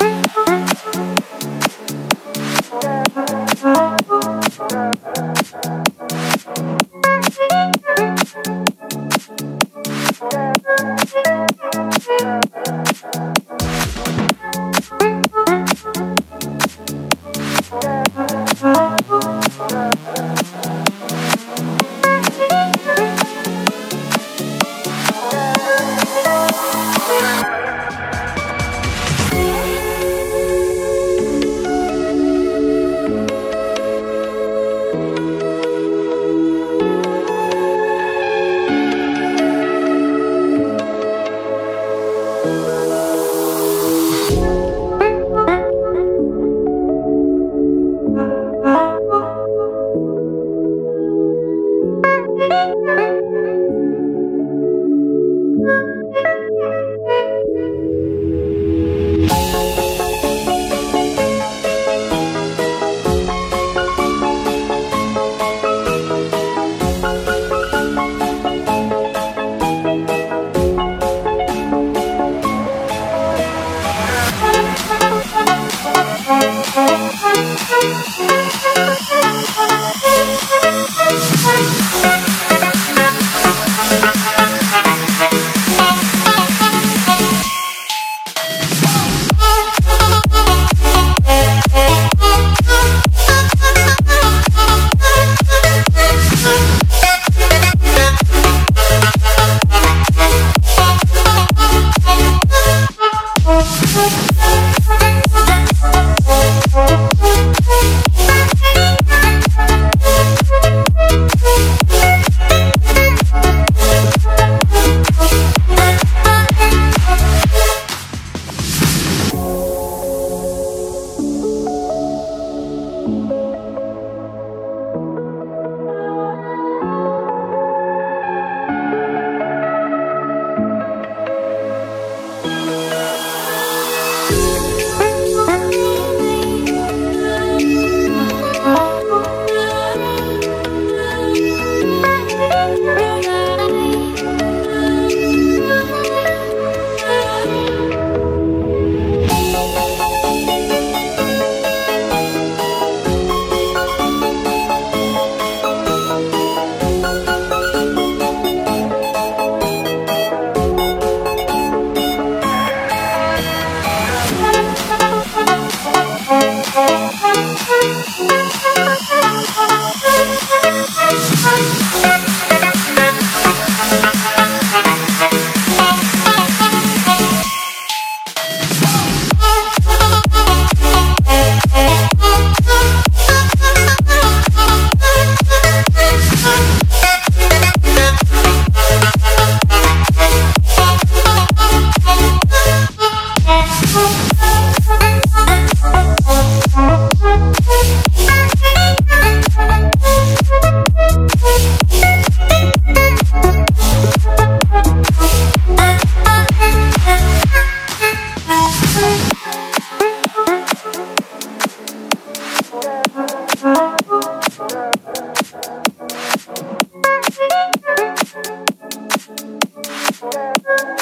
Thank Bye.